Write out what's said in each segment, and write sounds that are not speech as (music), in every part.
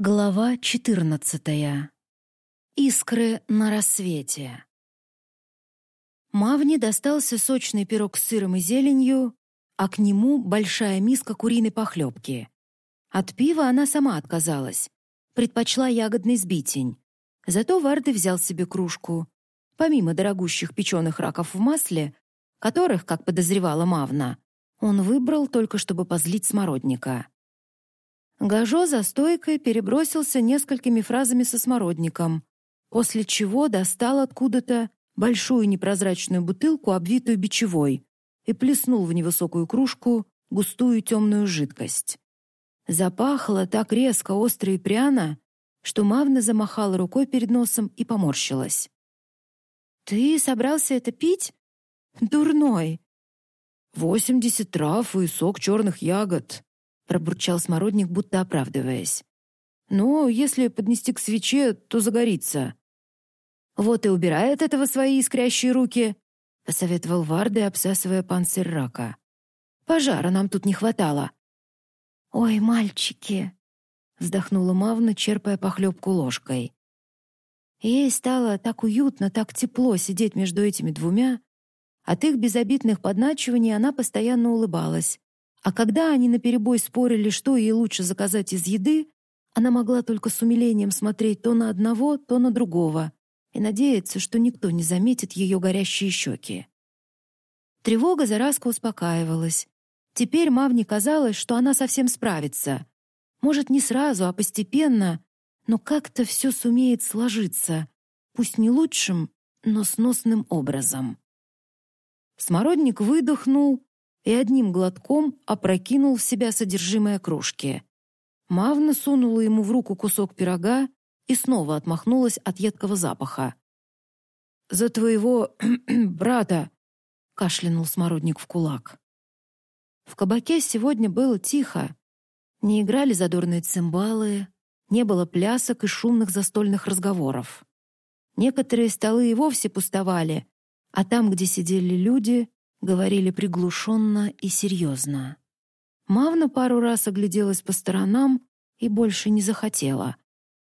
Глава 14. Искры на рассвете. Мавне достался сочный пирог с сыром и зеленью, а к нему большая миска куриной похлебки. От пива она сама отказалась, предпочла ягодный сбитень. Зато Варды взял себе кружку. Помимо дорогущих печеных раков в масле, которых, как подозревала Мавна, он выбрал только чтобы позлить смородника. Гажо за стойкой перебросился несколькими фразами со смородником, после чего достал откуда-то большую непрозрачную бутылку, обвитую бичевой, и плеснул в невысокую кружку густую темную жидкость. Запахло так резко, остро и пряно, что Мавна замахала рукой перед носом и поморщилась. «Ты собрался это пить? Дурной!» «Восемьдесят трав и сок черных ягод», пробурчал смородник, будто оправдываясь. «Но если поднести к свече, то загорится». «Вот и убирай от этого свои искрящие руки», — посоветовал Варды, обсасывая панцирь рака. «Пожара нам тут не хватало». «Ой, мальчики!» — вздохнула Мавна, черпая похлебку ложкой. Ей стало так уютно, так тепло сидеть между этими двумя. От их безобидных подначиваний она постоянно улыбалась, а когда они наперебой спорили, что ей лучше заказать из еды, она могла только с умилением смотреть то на одного, то на другого и надеяться, что никто не заметит ее горящие щеки. Тревога Зараска успокаивалась. Теперь Мавне казалось, что она совсем справится. Может, не сразу, а постепенно, но как-то все сумеет сложиться, пусть не лучшим, но сносным образом. Смородник выдохнул, и одним глотком опрокинул в себя содержимое кружки. Мавна сунула ему в руку кусок пирога и снова отмахнулась от едкого запаха. «За твоего (clears throat) брата!» — кашлянул смородник в кулак. В кабаке сегодня было тихо. Не играли задорные цимбалы, не было плясок и шумных застольных разговоров. Некоторые столы и вовсе пустовали, а там, где сидели люди, говорили приглушенно и серьезно. Мавна пару раз огляделась по сторонам и больше не захотела.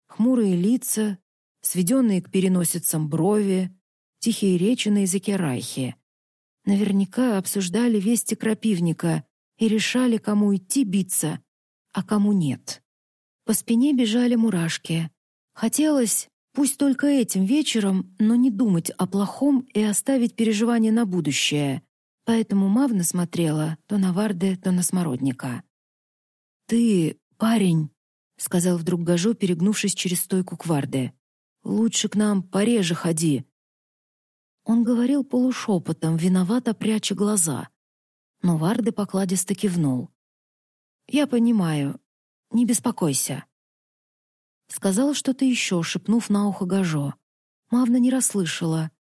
Хмурые лица, сведенные к переносицам брови, тихие речи на языке райхи. Наверняка обсуждали вести крапивника и решали, кому идти биться, а кому нет. По спине бежали мурашки. Хотелось, пусть только этим вечером, но не думать о плохом и оставить переживания на будущее. Поэтому Мавна смотрела то на Варде, то на Смородника. «Ты, парень», — сказал вдруг Гажо, перегнувшись через стойку к Варде, «лучше к нам пореже ходи». Он говорил полушепотом, виновато пряча глаза. Но Варде покладисто кивнул. «Я понимаю. Не беспокойся». Сказал что-то еще, шепнув на ухо Гажо. Мавна не расслышала,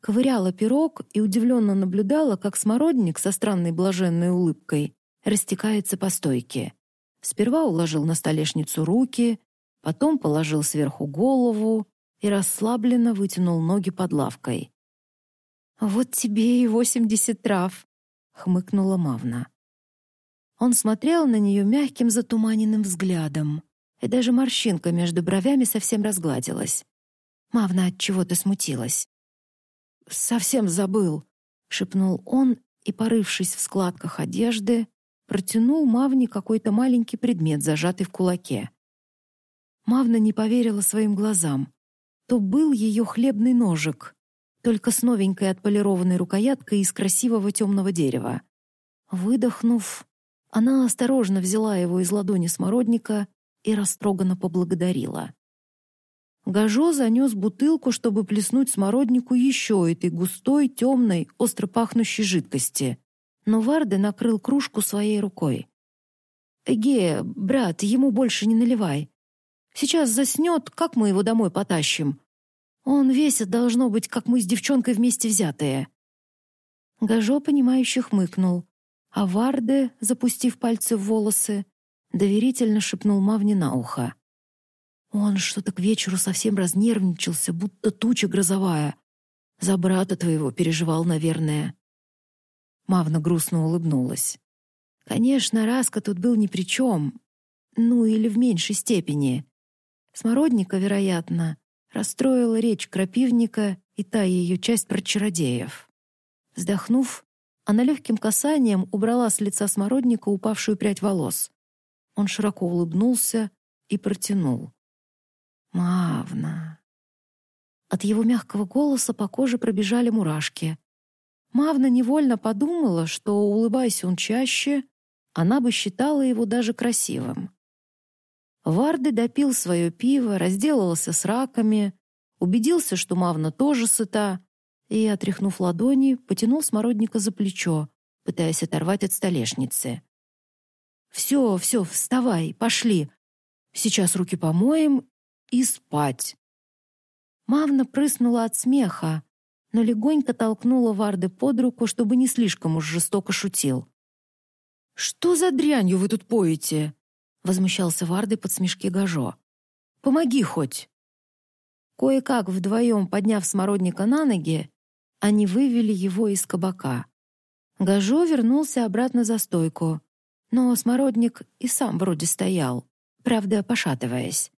ковыряла пирог и удивленно наблюдала, как смородник со странной блаженной улыбкой растекается по стойке. Сперва уложил на столешницу руки, потом положил сверху голову и расслабленно вытянул ноги под лавкой. «Вот тебе и восемьдесят трав», — хмыкнула Мавна. Он смотрел на нее мягким затуманенным взглядом, и даже морщинка между бровями совсем разгладилась. Мавна от чего-то смутилась совсем забыл», — шепнул он и, порывшись в складках одежды, протянул Мавне какой-то маленький предмет, зажатый в кулаке. Мавна не поверила своим глазам. То был ее хлебный ножик, только с новенькой отполированной рукояткой из красивого темного дерева. Выдохнув, она осторожно взяла его из ладони смородника и растроганно поблагодарила. Гажо занес бутылку, чтобы плеснуть смороднику еще этой густой, темной, остро пахнущей жидкости. Но Варде накрыл кружку своей рукой. «Эге, брат, ему больше не наливай. Сейчас заснет, как мы его домой потащим? Он весит, должно быть, как мы с девчонкой вместе взятые». Гажо, понимающе хмыкнул, а Варде, запустив пальцы в волосы, доверительно шепнул Мавне на ухо. Он что-то к вечеру совсем разнервничался, будто туча грозовая. За брата твоего переживал, наверное. Мавна грустно улыбнулась. Конечно, Раска тут был ни при чем. Ну, или в меньшей степени. Смородника, вероятно, расстроила речь крапивника и та ее часть про чародеев. Вздохнув, она легким касанием убрала с лица смородника упавшую прядь волос. Он широко улыбнулся и протянул. «Мавна». От его мягкого голоса по коже пробежали мурашки. Мавна невольно подумала, что, улыбаясь он чаще, она бы считала его даже красивым. Варды допил свое пиво, разделался с раками, убедился, что Мавна тоже сыта, и, отряхнув ладони, потянул смородника за плечо, пытаясь оторвать от столешницы. «Все, все, вставай, пошли. Сейчас руки помоем и спать». Мавна прыснула от смеха, но легонько толкнула Варды под руку, чтобы не слишком уж жестоко шутил. «Что за дрянью вы тут поете?» — возмущался Варды под смешки Гажо. «Помоги хоть!» Кое-как вдвоем подняв смородника на ноги, они вывели его из кабака. Гажо вернулся обратно за стойку, но смородник и сам вроде стоял, правда, пошатываясь.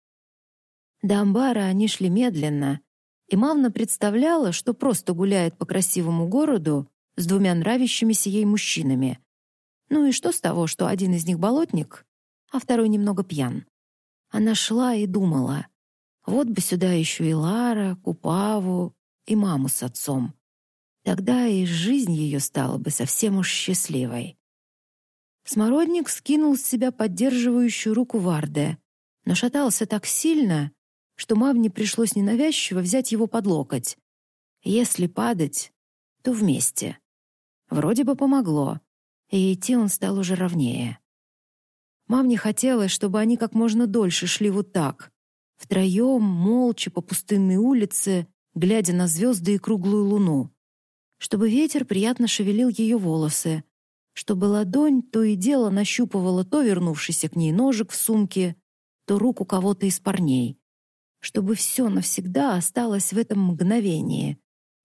До амбара они шли медленно, и Мавна представляла, что просто гуляет по красивому городу с двумя нравящимися ей мужчинами. Ну и что с того, что один из них болотник, а второй немного пьян? Она шла и думала, вот бы сюда еще и Лара, Купаву и маму с отцом. Тогда и жизнь ее стала бы совсем уж счастливой. Смородник скинул с себя поддерживающую руку Варде, но шатался так сильно, что Мавне пришлось ненавязчиво взять его под локоть. Если падать, то вместе. Вроде бы помогло, и идти он стал уже ровнее. Мавне хотелось, чтобы они как можно дольше шли вот так, втроем, молча по пустынной улице, глядя на звезды и круглую луну чтобы ветер приятно шевелил ее волосы, чтобы ладонь то и дело нащупывала то вернувшийся к ней ножик в сумке, то руку кого-то из парней, чтобы все навсегда осталось в этом мгновении.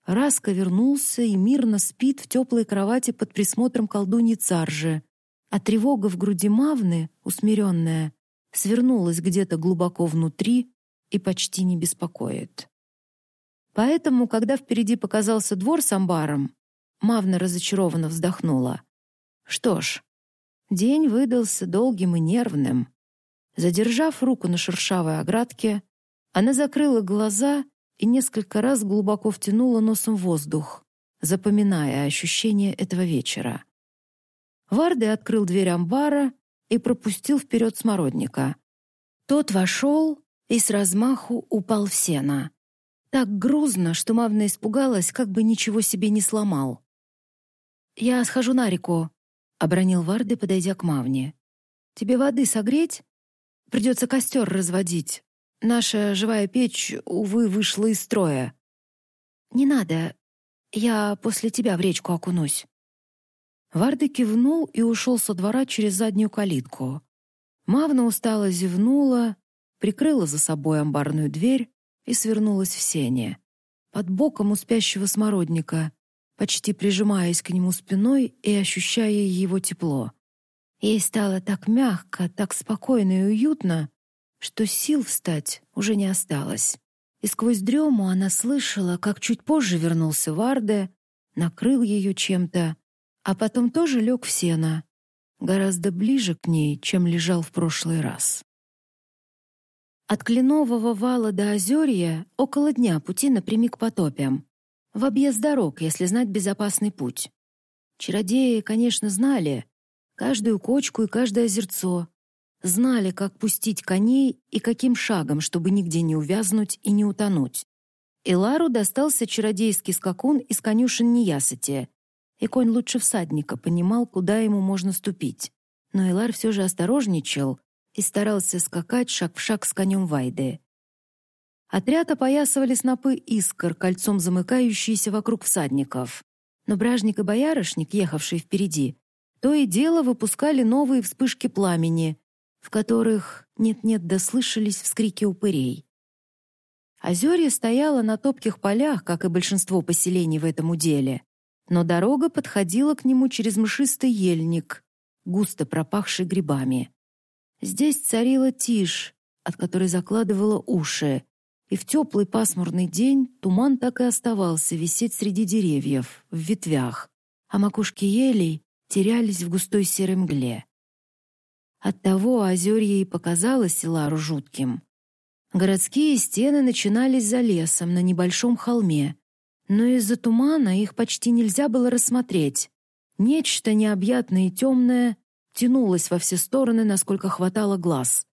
Раска вернулся и мирно спит в теплой кровати под присмотром колдуньи Царжи, а тревога в груди Мавны, усмиренная, свернулась где-то глубоко внутри и почти не беспокоит. Поэтому, когда впереди показался двор с амбаром, Мавна разочарованно вздохнула. Что ж, день выдался долгим и нервным. Задержав руку на шершавой оградке, она закрыла глаза и несколько раз глубоко втянула носом воздух, запоминая ощущения этого вечера. Варды открыл дверь амбара и пропустил вперед смородника. Тот вошел и с размаху упал в сено. Так грузно, что Мавна испугалась, как бы ничего себе не сломал. «Я схожу на реку», — обронил Варды, подойдя к Мавне. «Тебе воды согреть? Придется костер разводить. Наша живая печь, увы, вышла из строя». «Не надо. Я после тебя в речку окунусь». Варды кивнул и ушел со двора через заднюю калитку. Мавна устало зевнула, прикрыла за собой амбарную дверь и свернулась в сене. Под боком у спящего смородника, почти прижимаясь к нему спиной и ощущая его тепло. Ей стало так мягко, так спокойно и уютно, что сил встать уже не осталось. И сквозь дрему она слышала, как чуть позже вернулся Варде, накрыл ее чем-то, а потом тоже лег в сено, гораздо ближе к ней, чем лежал в прошлый раз. От Кленового вала до Озерья около дня пути напрямик потопям. В объезд дорог, если знать безопасный путь. Чародеи, конечно, знали каждую кочку и каждое озерцо. Знали, как пустить коней и каким шагом, чтобы нигде не увязнуть и не утонуть. Элару достался чародейский скакун из конюшен Неясыти, и конь лучше всадника понимал, куда ему можно ступить. Но Элар все же осторожничал и старался скакать шаг в шаг с конем Вайды. Отряд опоясывали снопы искр, кольцом замыкающиеся вокруг всадников. Но бражник и боярышник, ехавшие впереди, то и дело выпускали новые вспышки пламени, в которых нет-нет дослышались вскрики упырей. Озерье стояло на топких полях, как и большинство поселений в этом уделе, но дорога подходила к нему через мшистый ельник, густо пропахший грибами. Здесь царила тишь, от которой закладывала уши, и в теплый пасмурный день туман так и оставался висеть среди деревьев, в ветвях, а макушки елей терялись в густой серой мгле. Оттого озерье и показалось Лару жутким. Городские стены начинались за лесом на небольшом холме, но из-за тумана их почти нельзя было рассмотреть. Нечто необъятное и темное тянулось во все стороны, насколько хватало глаз.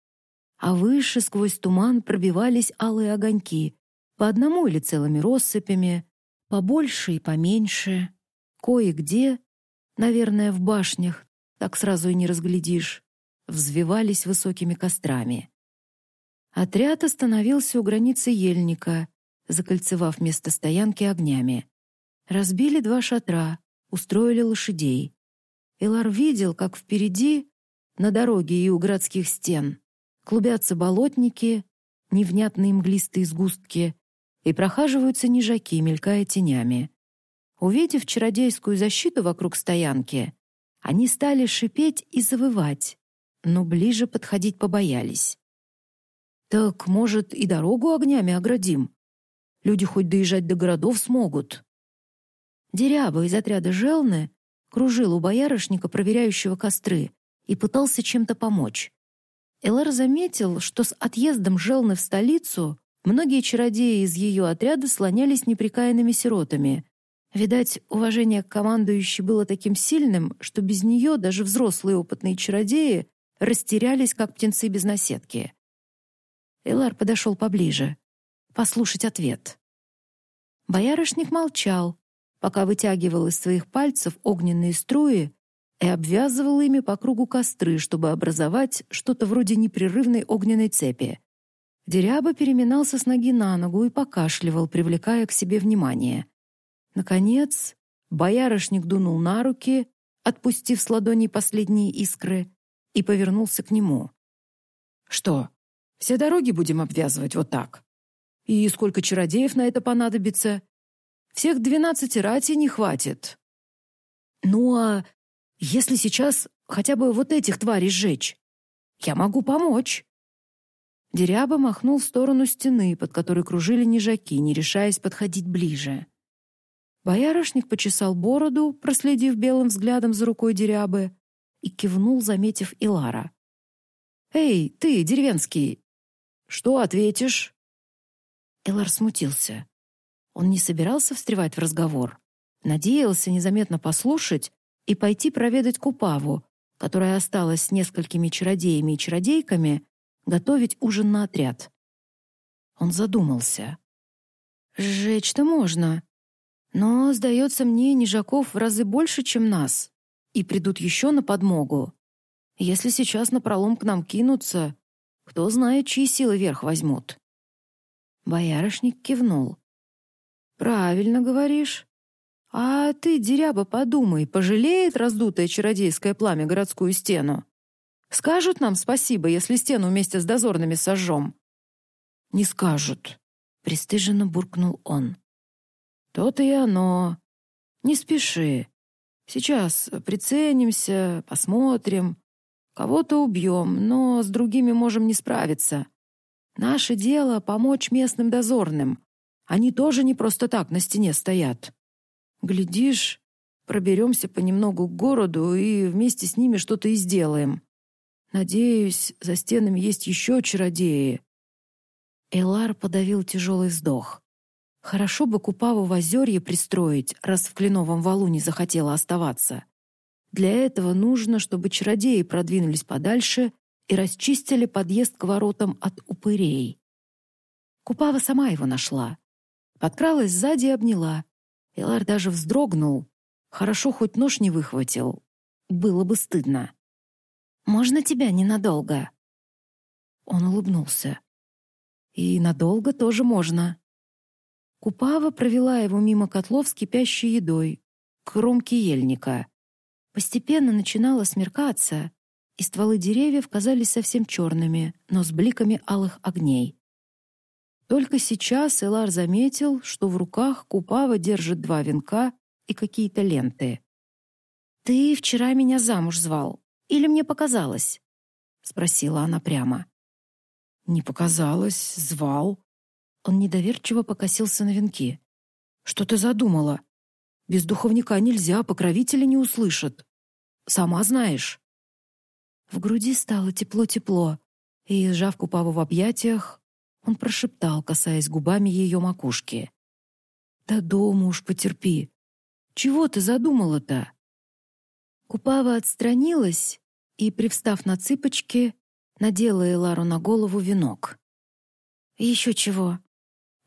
А выше сквозь туман пробивались алые огоньки, по одному или целыми россыпями, побольше и поменьше. Кое-где, наверное, в башнях, так сразу и не разглядишь, взвивались высокими кострами. Отряд остановился у границы ельника, закольцевав место стоянки огнями. Разбили два шатра, устроили лошадей. Элар видел, как впереди, на дороге и у городских стен, клубятся болотники, невнятные мглистые сгустки, и прохаживаются нежаки, мелькая тенями. Увидев чародейскую защиту вокруг стоянки, они стали шипеть и завывать, но ближе подходить побоялись. «Так, может, и дорогу огнями оградим? Люди хоть доезжать до городов смогут». Деряба из отряда Желны кружил у боярышника, проверяющего костры, и пытался чем-то помочь. Элар заметил, что с отъездом Желны в столицу многие чародеи из ее отряда слонялись неприкаянными сиротами. Видать, уважение к командующей было таким сильным, что без нее даже взрослые опытные чародеи растерялись, как птенцы без наседки. Элар подошел поближе, послушать ответ. Боярышник молчал, пока вытягивал из своих пальцев огненные струи и обвязывал ими по кругу костры, чтобы образовать что-то вроде непрерывной огненной цепи. Деряба переминался с ноги на ногу и покашливал, привлекая к себе внимание. Наконец, боярышник дунул на руки, отпустив с ладони последние искры, и повернулся к нему. «Что, все дороги будем обвязывать вот так? И сколько чародеев на это понадобится? Всех двенадцати рати не хватит. Ну а если сейчас хотя бы вот этих тварей сжечь? Я могу помочь. Деряба махнул в сторону стены, под которой кружили нежаки, не решаясь подходить ближе. Боярышник почесал бороду, проследив белым взглядом за рукой Дерябы, и кивнул, заметив Илара. «Эй, ты, деревенский, что ответишь?» Элар смутился. Он не собирался встревать в разговор. Надеялся незаметно послушать и пойти проведать Купаву, которая осталась с несколькими чародеями и чародейками, готовить ужин на отряд. Он задумался. «Сжечь-то можно. Но, сдается мне, нежаков в разы больше, чем нас, и придут еще на подмогу. Если сейчас напролом к нам кинутся, кто знает, чьи силы верх возьмут». Боярышник кивнул. «Правильно говоришь. А ты, деряба, подумай, пожалеет раздутое чародейское пламя городскую стену? Скажут нам спасибо, если стену вместе с дозорными сожжем?» «Не скажут», — пристыженно буркнул он. «То-то и оно. Не спеши. Сейчас приценимся, посмотрим. Кого-то убьем, но с другими можем не справиться. Наше дело — помочь местным дозорным. Они тоже не просто так на стене стоят. Глядишь, проберемся понемногу к городу и вместе с ними что-то и сделаем. Надеюсь, за стенами есть еще чародеи». Элар подавил тяжелый вздох. Хорошо бы Купаву в озерье пристроить, раз в кленовом валу не захотела оставаться. Для этого нужно, чтобы чародеи продвинулись подальше и расчистили подъезд к воротам от упырей. Купава сама его нашла. Подкралась сзади и обняла. Элар даже вздрогнул. Хорошо, хоть нож не выхватил. Было бы стыдно. «Можно тебя ненадолго?» Он улыбнулся. «И надолго тоже можно». Купава провела его мимо котлов с кипящей едой, к кромке ельника. Постепенно начинало смеркаться, и стволы деревьев казались совсем черными, но с бликами алых огней. Только сейчас Элар заметил, что в руках Купава держит два венка и какие-то ленты. «Ты вчера меня замуж звал? Или мне показалось?» — спросила она прямо. «Не показалось, звал». Он недоверчиво покосился на венки. «Что ты задумала? Без духовника нельзя, покровители не услышат. Сама знаешь». В груди стало тепло-тепло, и, сжав Купаву в объятиях, он прошептал, касаясь губами ее макушки. «Да дома уж потерпи. Чего ты задумала-то?» Купава отстранилась и, привстав на цыпочки, надела Элару на голову венок. «Еще чего?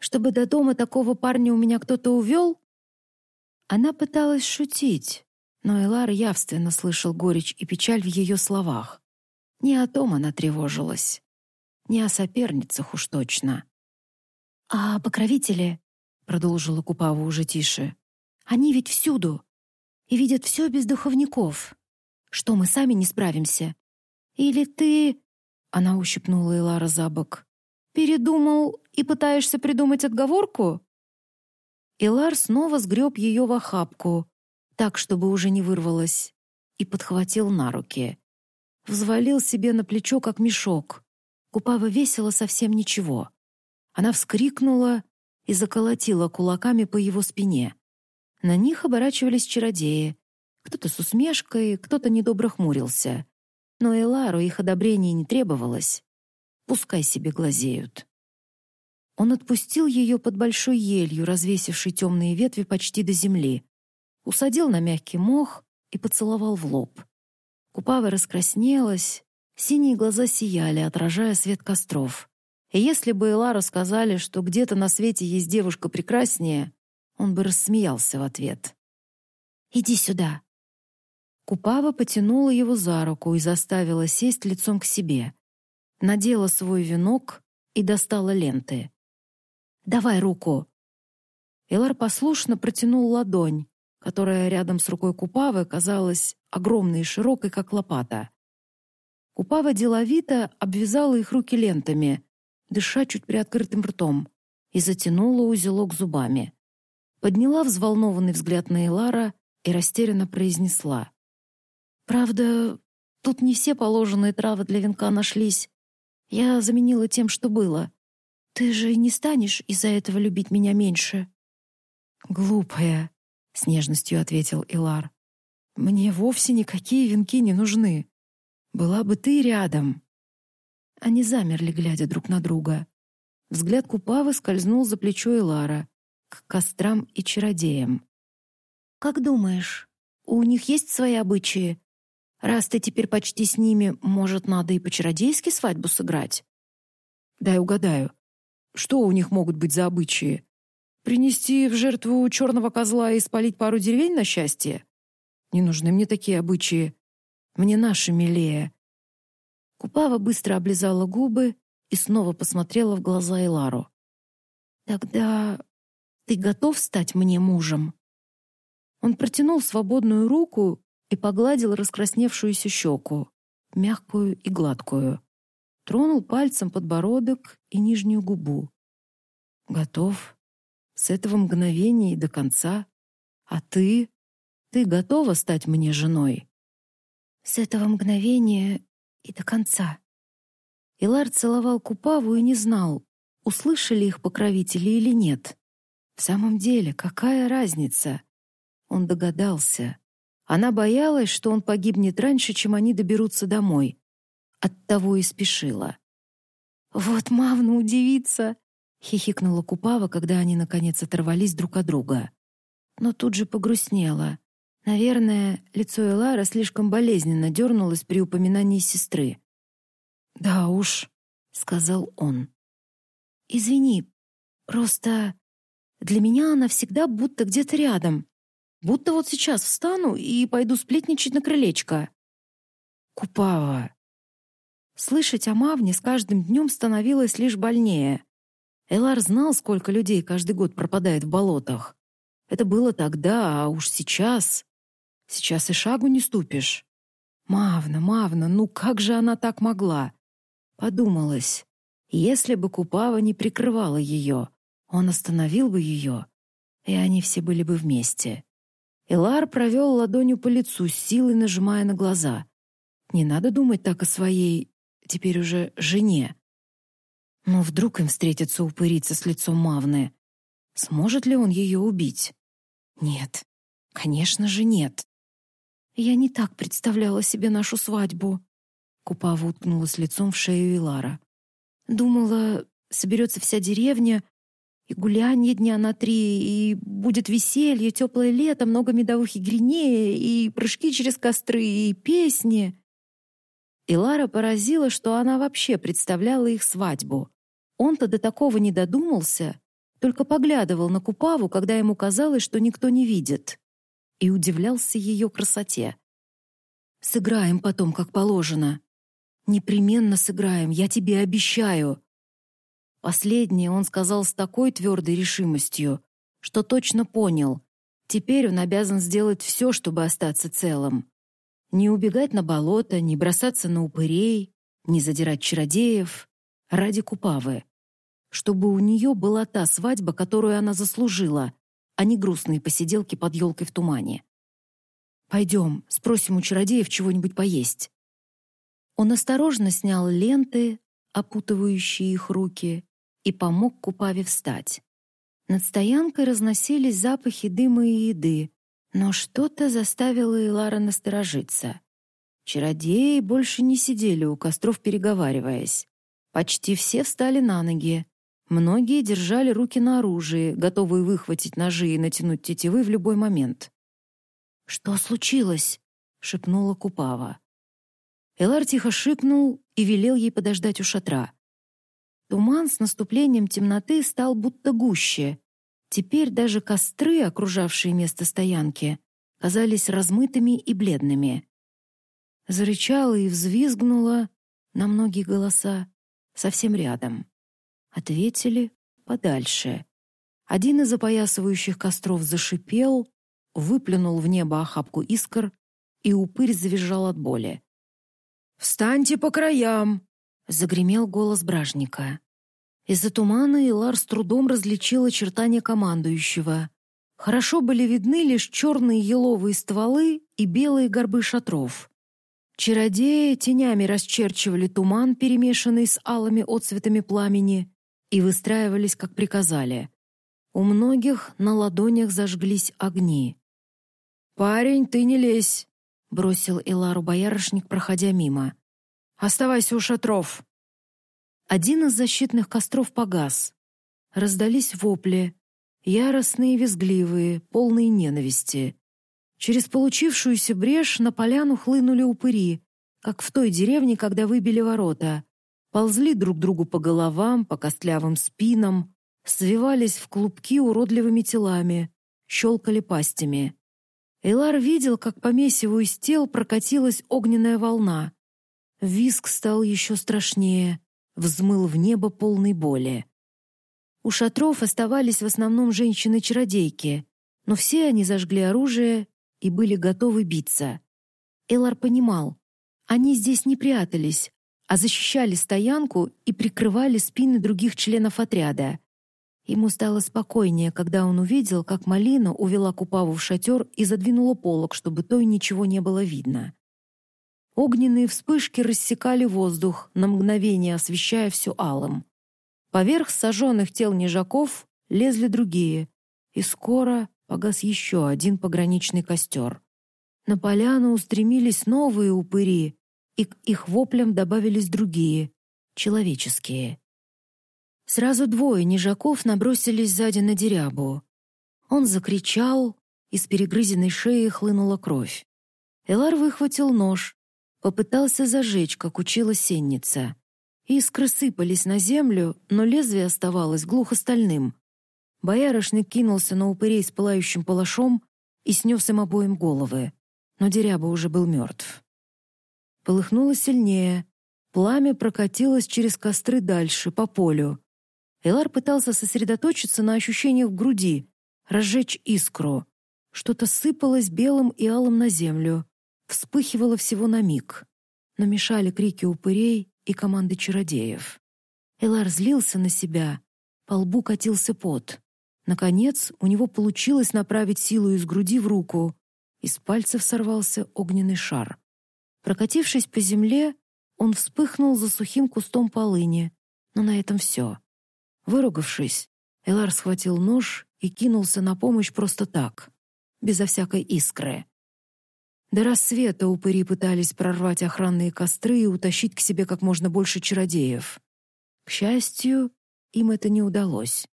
Чтобы до дома такого парня у меня кто-то увел?» Она пыталась шутить, но Элар явственно слышал горечь и печаль в ее словах. Не о том она тревожилась. Не о соперницах уж точно. «А покровители?» — продолжила Купава уже тише. «Они ведь всюду и видят все без духовников. Что, мы сами не справимся? Или ты...» Она ущипнула Элара за бок. «Передумал и пытаешься придумать отговорку?» Элар снова сгреб ее в охапку, так, чтобы уже не вырвалась, и подхватил на руки. Взвалил себе на плечо, как мешок. Купава весила совсем ничего. Она вскрикнула и заколотила кулаками по его спине. На них оборачивались чародеи. Кто-то с усмешкой, кто-то недобро хмурился. Но Элару их одобрения не требовалось. Пускай себе глазеют. Он отпустил ее под большой елью, развесившей темные ветви почти до земли, усадил на мягкий мох и поцеловал в лоб. Купава раскраснелась, синие глаза сияли, отражая свет костров. И если бы Элару сказали, что где-то на свете есть девушка прекраснее, он бы рассмеялся в ответ. «Иди сюда». Купава потянула его за руку и заставила сесть лицом к себе. Надела свой венок и достала ленты. «Давай руку». Элар послушно протянул ладонь, которая рядом с рукой Купавы казалась огромной и широкой, как лопата. Купава деловито обвязала их руки лентами, дыша чуть приоткрытым ртом, и затянула узелок зубами. Подняла взволнованный взгляд на Элара и растерянно произнесла. «Правда, тут не все положенные травы для венка нашлись. Я заменила тем, что было. Ты же не станешь из-за этого любить меня меньше?» «Глупая», — с нежностью ответил Илар. «Мне вовсе никакие венки не нужны. Была бы ты рядом». Они замерли, глядя друг на друга. Взгляд Купавы скользнул за плечо Илара, к кострам и чародеям. «Как думаешь, у них есть свои обычаи? Раз ты теперь почти с ними, может, надо и по-чародейски свадьбу сыграть?» «Дай угадаю. Что у них могут быть за обычаи? Принести в жертву черного козла и спалить пару деревень на счастье? Не нужны мне такие обычаи. Мне наши милее». Купава быстро облизала губы и снова посмотрела в глаза Элару. «Тогда ты готов стать мне мужем?» Он протянул свободную руку и погладил раскрасневшуюся щеку, мягкую и гладкую. Тронул пальцем подбородок и нижнюю губу. «Готов?» С этого мгновения и до конца. А ты? Ты готова стать мне женой? С этого мгновения и до конца. Илар целовал Купаву и не знал, услышали их покровители или нет. В самом деле, какая разница? Он догадался. Она боялась, что он погибнет раньше, чем они доберутся домой. Оттого и спешила. «Вот мавна удивится!» Хихикнула Купава, когда они, наконец, оторвались друг от друга. Но тут же погрустнела. Наверное, лицо Элара слишком болезненно дернулось при упоминании сестры. «Да уж», — сказал он. «Извини, просто для меня она всегда будто где-то рядом. Будто вот сейчас встану и пойду сплетничать на крылечко». «Купава». Слышать о Мавне с каждым днем становилось лишь больнее. Элар знал, сколько людей каждый год пропадает в болотах. Это было тогда, а уж сейчас... Сейчас и шагу не ступишь. Мавна, Мавна, ну как же она так могла? Подумалось, если бы Купава не прикрывала ее, он остановил бы ее, и они все были бы вместе. Элар провел ладонью по лицу, силой нажимая на глаза. Не надо думать так о своей, теперь уже, жене. Но вдруг им встретится упырица с лицом Мавны. Сможет ли он ее убить? Нет. Конечно же, нет. Я не так представляла себе нашу свадьбу. Купава уткнулась лицом в шею Илара. Думала, соберется вся деревня, и гулянье дня на три, и будет веселье, теплое лето, много медовых игреней, и прыжки через костры, и песни. И Лара поразила, что она вообще представляла их свадьбу. Он-то до такого не додумался, только поглядывал на Купаву, когда ему казалось, что никто не видит, и удивлялся ее красоте. «Сыграем потом, как положено. Непременно сыграем, я тебе обещаю», Последнее он сказал с такой твердой решимостью, что точно понял. Теперь он обязан сделать все, чтобы остаться целым. Не убегать на болото, не бросаться на упырей, не задирать чародеев. Ради Купавы. Чтобы у нее была та свадьба, которую она заслужила, а не грустные посиделки под елкой в тумане. «Пойдем, спросим у чародеев чего-нибудь поесть». Он осторожно снял ленты, опутывающие их руки, и помог Купаве встать. Над стоянкой разносились запахи дыма и еды, но что-то заставило Илара насторожиться. Чародеи больше не сидели у костров, переговариваясь. Почти все встали на ноги. Многие держали руки на оружии, готовые выхватить ножи и натянуть тетивы в любой момент. «Что случилось?» — шепнула Купава. Элар тихо шикнул и велел ей подождать у шатра. Туман с наступлением темноты стал будто гуще. Теперь даже костры, окружавшие место стоянки, казались размытыми и бледными. Зарычала и взвизгнула на многие голоса совсем рядом. Ответили подальше. Один из опоясывающих костров зашипел, выплюнул в небо охапку искр, и упырь завизжал от боли. «Встаньте по краям!» — загремел голос бражника. Из-за тумана Илар с трудом различил очертания командующего. Хорошо были видны лишь черные еловые стволы и белые горбы шатров. Чародеи тенями расчерчивали туман, перемешанный с алыми отцветами пламени, и выстраивались, как приказали. У многих на ладонях зажглись огни. «Парень, ты не лезь!» — бросил Илару боярышник, проходя мимо. «Оставайся у шатров!» Один из защитных костров погас. Раздались вопли, яростные визгливые, полные ненависти. Через получившуюся брешь на поляну хлынули упыри, как в той деревне, когда выбили ворота. Ползли друг другу по головам, по костлявым спинам, свивались в клубки уродливыми телами, щелкали пастями. Эйлар видел, как по месиву из тел прокатилась огненная волна. Виск стал еще страшнее взмыл в небо полной боли. У шатров оставались в основном женщины-чародейки, но все они зажгли оружие и были готовы биться. Элар понимал, они здесь не прятались, а защищали стоянку и прикрывали спины других членов отряда. Ему стало спокойнее, когда он увидел, как Малина увела Купаву в шатер и задвинула полог, чтобы той ничего не было видно. Огненные вспышки рассекали воздух, на мгновение освещая все алым. Поверх сожженных тел нежаков лезли другие, и скоро погас еще один пограничный костер. На поляну устремились новые упыри, и к их воплям добавились другие, человеческие. Сразу двое нежаков набросились сзади на дерябу. Он закричал, из перегрызенной шеи хлынула кровь. Элар выхватил нож, Попытался зажечь, как учила сенница. Искры сыпались на землю, но лезвие оставалось глухо стальным. Боярышник кинулся на упырей с пылающим палашом и снес им обоим головы, но Деряба уже был мертв. Полыхнуло сильнее. Пламя прокатилось через костры дальше, по полю. Элар пытался сосредоточиться на ощущениях в груди, разжечь искру. Что-то сыпалось белым и алым на землю вспыхивало всего на миг, но мешали крики упырей и команды чародеев. Элар злился на себя, по лбу катился пот. Наконец, у него получилось направить силу из груди в руку. Из пальцев сорвался огненный шар. Прокатившись по земле, он вспыхнул за сухим кустом полыни, Но на этом все. Выругавшись, Элар схватил нож и кинулся на помощь просто так, безо всякой искры. До рассвета упыри пытались прорвать охранные костры и утащить к себе как можно больше чародеев. К счастью, им это не удалось.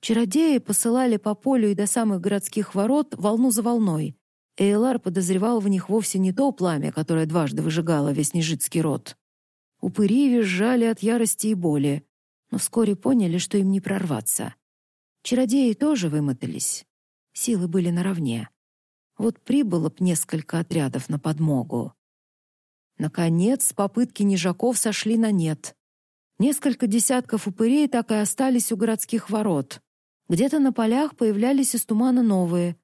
Чародеи посылали по полю и до самых городских ворот волну за волной. Эйлар подозревал в них вовсе не то пламя, которое дважды выжигало весь нежитский род. Упыри визжали от ярости и боли, но вскоре поняли, что им не прорваться. Чародеи тоже вымотались. Силы были наравне. Вот прибыло б несколько отрядов на подмогу. Наконец, попытки нежаков сошли на нет. Несколько десятков упырей так и остались у городских ворот. Где-то на полях появлялись из тумана новые,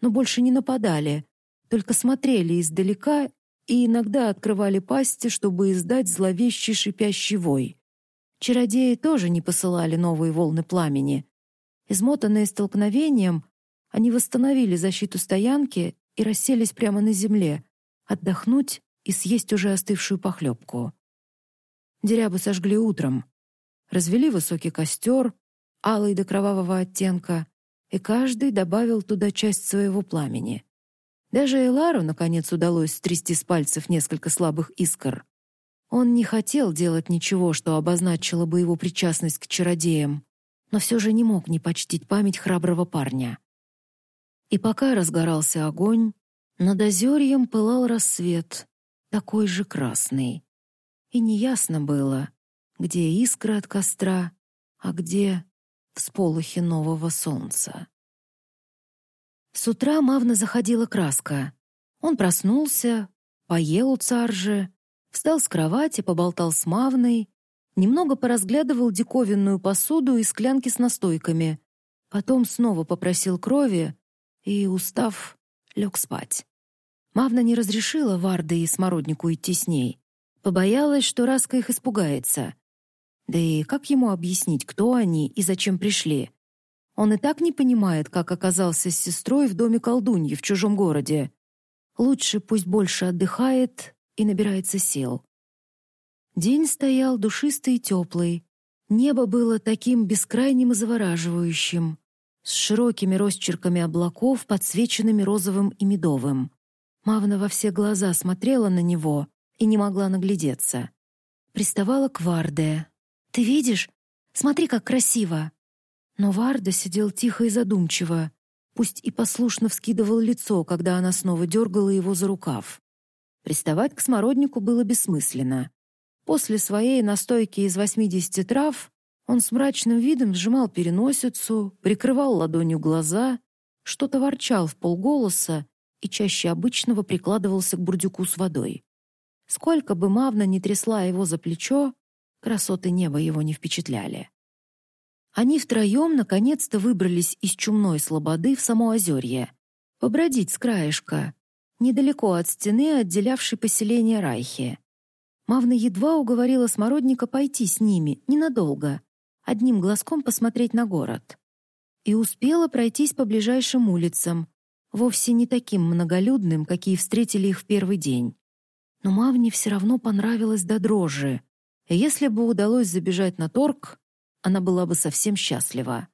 но больше не нападали, только смотрели издалека и иногда открывали пасти, чтобы издать зловещий шипящий вой. Чародеи тоже не посылали новые волны пламени. Измотанные столкновением, они восстановили защиту стоянки и расселись прямо на земле, отдохнуть и съесть уже остывшую похлебку. Дерябы сожгли утром. Развели высокий костер, алый до кровавого оттенка, и каждый добавил туда часть своего пламени. Даже Элару, наконец, удалось стрясти с пальцев несколько слабых искр. Он не хотел делать ничего, что обозначило бы его причастность к чародеям, но все же не мог не почтить память храброго парня. И пока разгорался огонь, над озерьем пылал рассвет, такой же красный. И неясно было, где искры от костра, а где всполохи нового солнца. С утра Мавна заходила краска. Он проснулся, поел у царжи, встал с кровати, поболтал с Мавной, немного поразглядывал диковинную посуду и склянки с настойками, потом снова попросил крови и, устав, лег спать. Мавна не разрешила Варде и Смороднику идти с ней. Побоялась, что Раска их испугается. Да и как ему объяснить, кто они и зачем пришли? Он и так не понимает, как оказался с сестрой в доме колдуньи в чужом городе. Лучше пусть больше отдыхает и набирается сил. День стоял душистый и теплый. Небо было таким бескрайним и завораживающим, с широкими росчерками облаков, подсвеченными розовым и медовым. Мавна во все глаза смотрела на него и не могла наглядеться. Приставала к Варде, ты видишь? Смотри, как красиво!» Но Варда сидел тихо и задумчиво, пусть и послушно вскидывал лицо, когда она снова дергала его за рукав. Приставать к смороднику было бессмысленно. После своей настойки из 80 трав он с мрачным видом сжимал переносицу, прикрывал ладонью глаза, что-то ворчал в полголоса и чаще обычного прикладывался к бурдюку с водой. Сколько бы Мавна не трясла его за плечо, Красоты неба его не впечатляли. Они втроем наконец-то выбрались из чумной слободы в само озерье. Побродить с краешка, недалеко от стены, отделявшей поселение Райхи. Мавна едва уговорила Смородника пойти с ними, ненадолго, одним глазком посмотреть на город. И успела пройтись по ближайшим улицам, вовсе не таким многолюдным, какие встретили их в первый день. Но Мавне все равно понравилось до дрожи. Если бы удалось забежать на торг, она была бы совсем счастлива.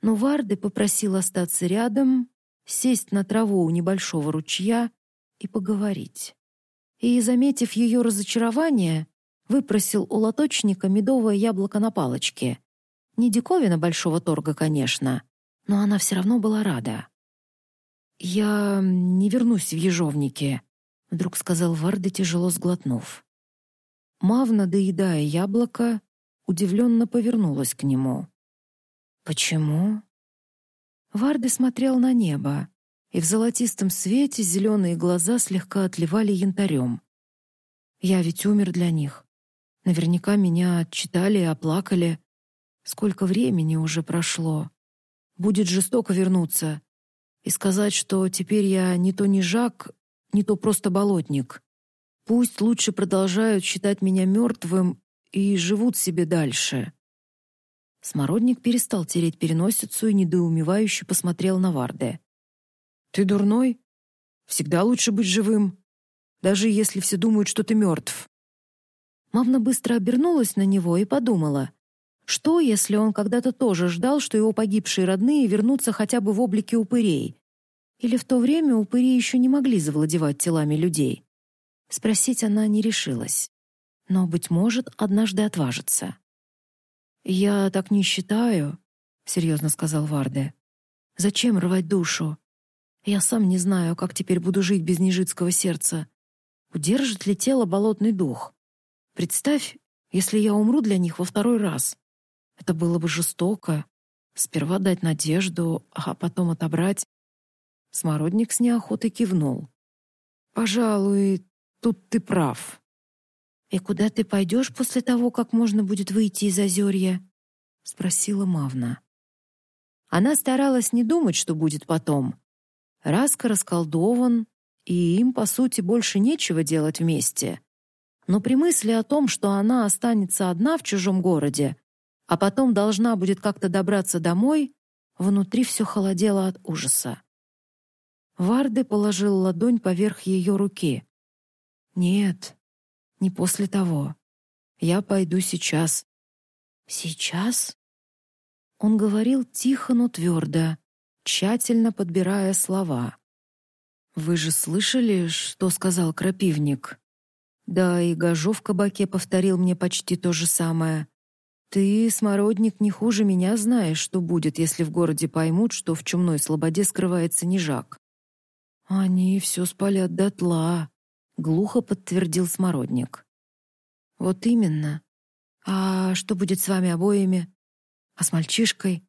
Но Варды попросил остаться рядом, сесть на траву у небольшого ручья и поговорить. И, заметив ее разочарование, выпросил у лоточника медовое яблоко на палочке. Не диковина большого торга, конечно, но она все равно была рада. «Я не вернусь в ежовники», — вдруг сказал Варды, тяжело сглотнув. Мавна, доедая яблоко, удивленно повернулась к нему. «Почему?» Варды смотрел на небо, и в золотистом свете зеленые глаза слегка отливали янтарем. «Я ведь умер для них. Наверняка меня отчитали и оплакали. Сколько времени уже прошло. Будет жестоко вернуться и сказать, что теперь я не то не Жак, не то просто болотник. Пусть лучше продолжают считать меня мертвым и живут себе дальше. Смородник перестал тереть переносицу и недоумевающе посмотрел на Варде. «Ты дурной? Всегда лучше быть живым, даже если все думают, что ты мертв». Мавна быстро обернулась на него и подумала, Что, если он когда-то тоже ждал, что его погибшие родные вернутся хотя бы в облике упырей? Или в то время упыри еще не могли завладевать телами людей? Спросить она не решилась. Но, быть может, однажды отважится. «Я так не считаю», — серьезно сказал Варде. «Зачем рвать душу? Я сам не знаю, как теперь буду жить без нежитского сердца. Удержит ли тело болотный дух? Представь, если я умру для них во второй раз. Это было бы жестоко. Сперва дать надежду, а потом отобрать. Смородник с неохотой кивнул. «Пожалуй, тут ты прав». «И куда ты пойдешь после того, как можно будет выйти из озерья?» — спросила Мавна. Она старалась не думать, что будет потом. Раска расколдован, и им, по сути, больше нечего делать вместе. Но при мысли о том, что она останется одна в чужом городе, а потом должна будет как-то добраться домой, внутри все холодело от ужаса. Варде положил ладонь поверх ее руки. «Нет, не после того. Я пойду сейчас». «Сейчас?» Он говорил тихо, но твердо, тщательно подбирая слова. «Вы же слышали, что сказал крапивник?» Да, и Гажо в кабаке повторил мне почти то же самое. Ты, смородник, не хуже меня знаешь, что будет, если в городе поймут, что в чумной слободе скрывается нежак. Они все спалят дотла, глухо подтвердил смородник. Вот именно. А что будет с вами обоими? А с мальчишкой?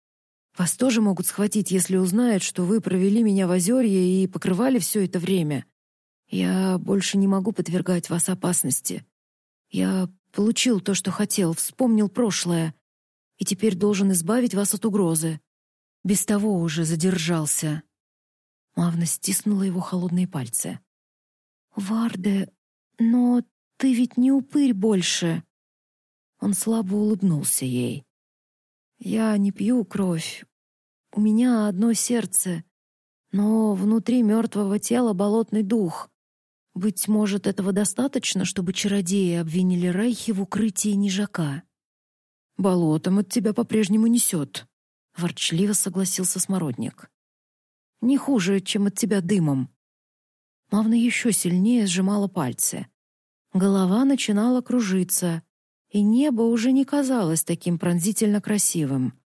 Вас тоже могут схватить, если узнают, что вы провели меня в озерье и покрывали все это время. Я больше не могу подвергать вас опасности. Я Получил то, что хотел, вспомнил прошлое. И теперь должен избавить вас от угрозы. Без того уже задержался. Мавна стиснула его холодные пальцы. «Варде, но ты ведь не упырь больше!» Он слабо улыбнулся ей. «Я не пью кровь. У меня одно сердце, но внутри мертвого тела болотный дух. Быть может, этого достаточно, чтобы чародеи обвинили Райхи в укрытии нежака. «Болотом от тебя по-прежнему несет», — ворчливо согласился Смородник. «Не хуже, чем от тебя дымом». Мавна еще сильнее сжимала пальцы. Голова начинала кружиться, и небо уже не казалось таким пронзительно красивым.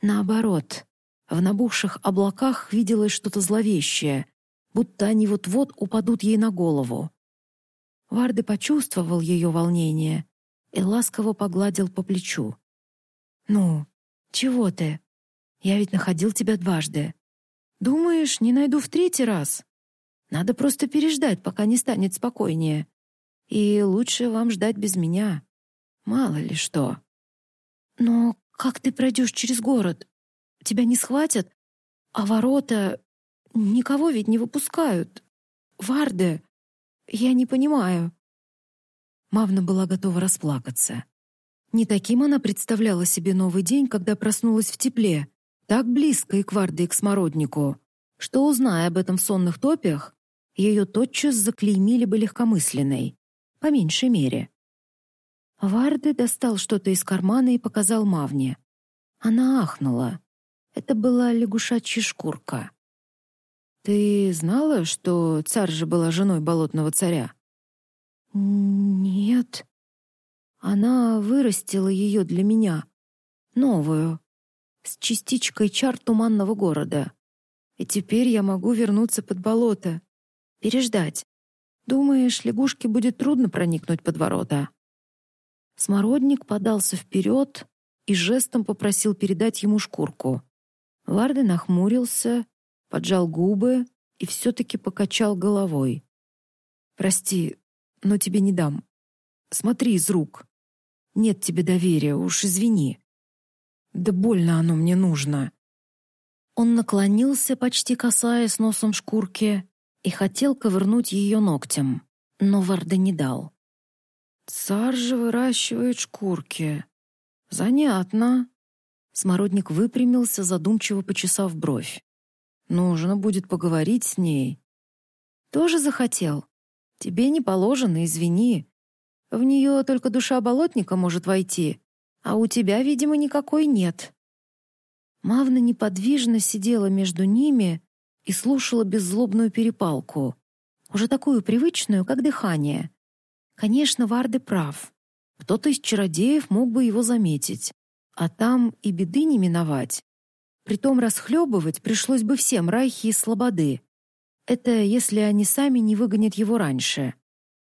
Наоборот, в набухших облаках виделось что-то зловещее, будто они вот-вот упадут ей на голову. Варды почувствовал ее волнение и ласково погладил по плечу. «Ну, чего ты? Я ведь находил тебя дважды. Думаешь, не найду в третий раз? Надо просто переждать, пока не станет спокойнее. И лучше вам ждать без меня. Мало ли что». «Но как ты пройдешь через город? Тебя не схватят? А ворота Никого ведь не выпускают. Варде, я не понимаю. Мавна была готова расплакаться. Не таким она представляла себе новый день, когда проснулась в тепле, так близко и к Варде, и к Смороднику, что, узная об этом в сонных топях, ее тотчас заклеймили бы легкомысленной, по меньшей мере. Варде достал что-то из кармана и показал Мавне. Она ахнула. Это была лягушачья шкурка. Ты знала, что царь же была женой болотного царя? Нет. Она вырастила ее для меня. Новую. С частичкой чар туманного города. И теперь я могу вернуться под болото. Переждать. Думаешь, лягушке будет трудно проникнуть под ворота? Смородник подался вперед и жестом попросил передать ему шкурку. Варды нахмурился поджал губы и все-таки покачал головой. «Прости, но тебе не дам. Смотри из рук. Нет тебе доверия, уж извини. Да больно оно мне нужно». Он наклонился, почти касаясь носом шкурки, и хотел ковырнуть ее ногтем, но Варда не дал. «Царь же выращивает шкурки. Занятно». Смородник выпрямился, задумчиво почесав бровь. Нужно будет поговорить с ней. Тоже захотел? Тебе не положено, извини. В нее только душа болотника может войти. А у тебя, видимо, никакой нет». Мавна неподвижно сидела между ними и слушала беззлобную перепалку, уже такую привычную, как дыхание. Конечно, Варды прав. Кто-то из чародеев мог бы его заметить, а там и беды не миновать. Притом расхлебывать пришлось бы всем Райхи и Слободы. Это если они сами не выгонят его раньше.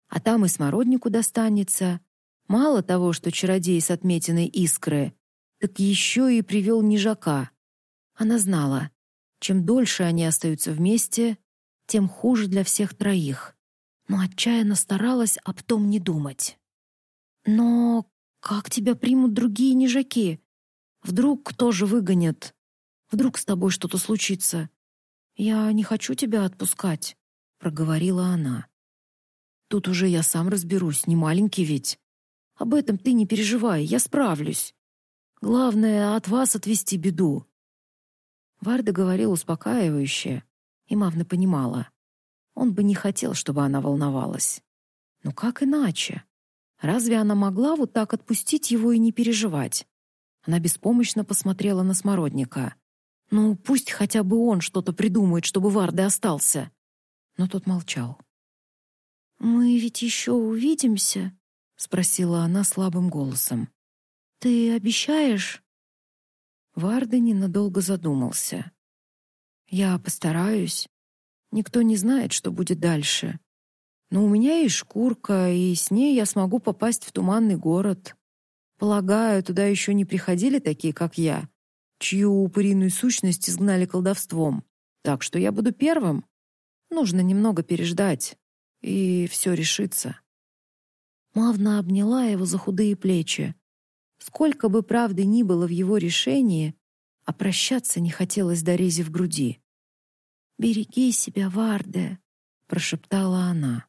А там и смороднику достанется. Мало того, что чародей с отметиной искры, так еще и привел нежака. Она знала, чем дольше они остаются вместе, тем хуже для всех троих. Но отчаянно старалась об том не думать. «Но как тебя примут другие нежаки? Вдруг кто же выгонят? Вдруг с тобой что-то случится? Я не хочу тебя отпускать», — проговорила она. «Тут уже я сам разберусь, не маленький ведь. Об этом ты не переживай, я справлюсь. Главное, от вас отвести беду». Варда говорил успокаивающе, и Мавна понимала. Он бы не хотел, чтобы она волновалась. Но как иначе? Разве она могла вот так отпустить его и не переживать? Она беспомощно посмотрела на Смородника. Ну, пусть хотя бы он что-то придумает, чтобы Варды остался. Но тот молчал. «Мы ведь еще увидимся?» — спросила она слабым голосом. «Ты обещаешь?» Варда ненадолго задумался. «Я постараюсь. Никто не знает, что будет дальше. Но у меня есть шкурка, и с ней я смогу попасть в туманный город. Полагаю, туда еще не приходили такие, как я, чью упыриную сущность изгнали колдовством. Так что я буду первым. Нужно немного переждать, и все решится». Мавна обняла его за худые плечи. Сколько бы правды ни было в его решении, а прощаться не хотелось до рези в груди. «Береги себя, Варде», — прошептала она.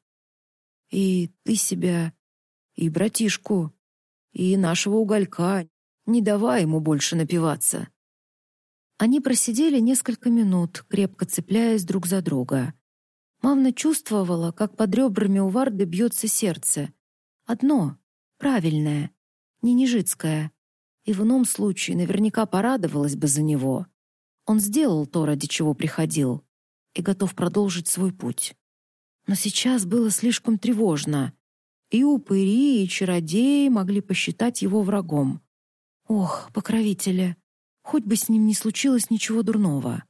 «И ты себя, и братишку, и нашего уголька. Не давай ему больше напиваться». Они просидели несколько минут, крепко цепляясь друг за друга. Мавна чувствовала, как под ребрами у Варды бьется сердце. Одно, правильное, не нежитское. И в ином случае наверняка порадовалась бы за него. Он сделал то, ради чего приходил, и готов продолжить свой путь. Но сейчас было слишком тревожно. И упыри, и чародеи могли посчитать его врагом. Ох, покровители, хоть бы с ним не случилось ничего дурного.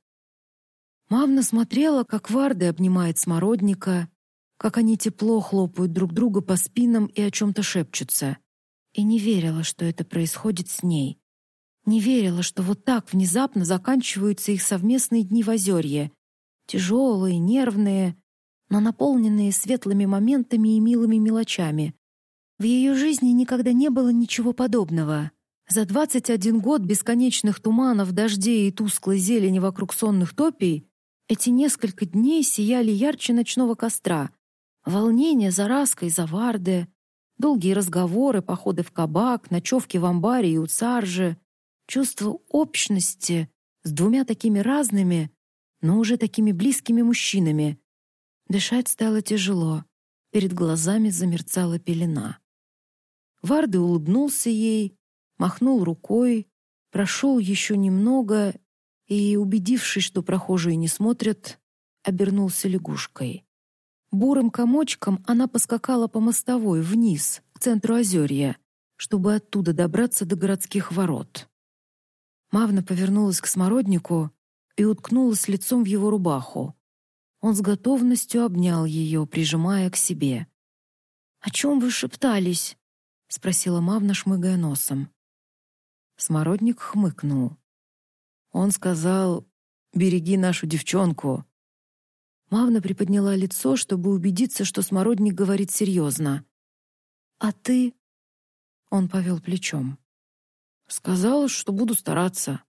Мавна смотрела, как Варды обнимает смородника, как они тепло хлопают друг друга по спинам и о чем-то шепчутся и не верила, что это происходит с ней. Не верила, что вот так внезапно заканчиваются их совместные дни в Озерье. Тяжелые, нервные, но наполненные светлыми моментами и милыми мелочами. В ее жизни никогда не было ничего подобного. За 21 год бесконечных туманов, дождей и тусклой зелени вокруг сонных топий эти несколько дней сияли ярче ночного костра. Волнение за Раской, за Варде, Долгие разговоры, походы в кабак, ночевки в амбаре и у царжи, чувство общности с двумя такими разными, но уже такими близкими мужчинами. Дышать стало тяжело, перед глазами замерцала пелена. Варды улыбнулся ей, махнул рукой, прошел еще немного и, убедившись, что прохожие не смотрят, обернулся лягушкой. Бурым комочком она поскакала по мостовой вниз, к центру озерья, чтобы оттуда добраться до городских ворот. Мавна повернулась к смороднику и уткнулась лицом в его рубаху. Он с готовностью обнял ее, прижимая к себе. «О чем вы шептались?» — спросила Мавна, шмыгая носом. Смородник хмыкнул. Он сказал, «Береги нашу девчонку. Мавна приподняла лицо, чтобы убедиться, что Смородник говорит серьезно. «А ты?» Он повел плечом. «Сказал, что буду стараться».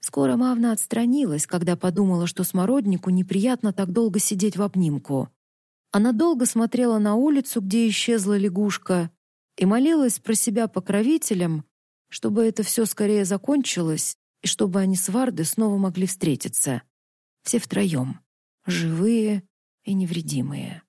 Скоро Мавна отстранилась, когда подумала, что Смороднику неприятно так долго сидеть в обнимку. Она долго смотрела на улицу, где исчезла лягушка, и молилась про себя покровителям, чтобы это все скорее закончилось и чтобы они с Вардой снова могли встретиться. Все втроем живые и невредимые.